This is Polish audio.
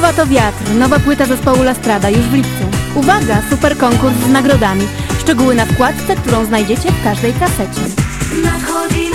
to wiatr, nowa płyta zespołu La Strada już w lipcu. Uwaga, super konkurs z nagrodami. Szczegóły na wkładce, którą znajdziecie w każdej kasecie. Nadchodzi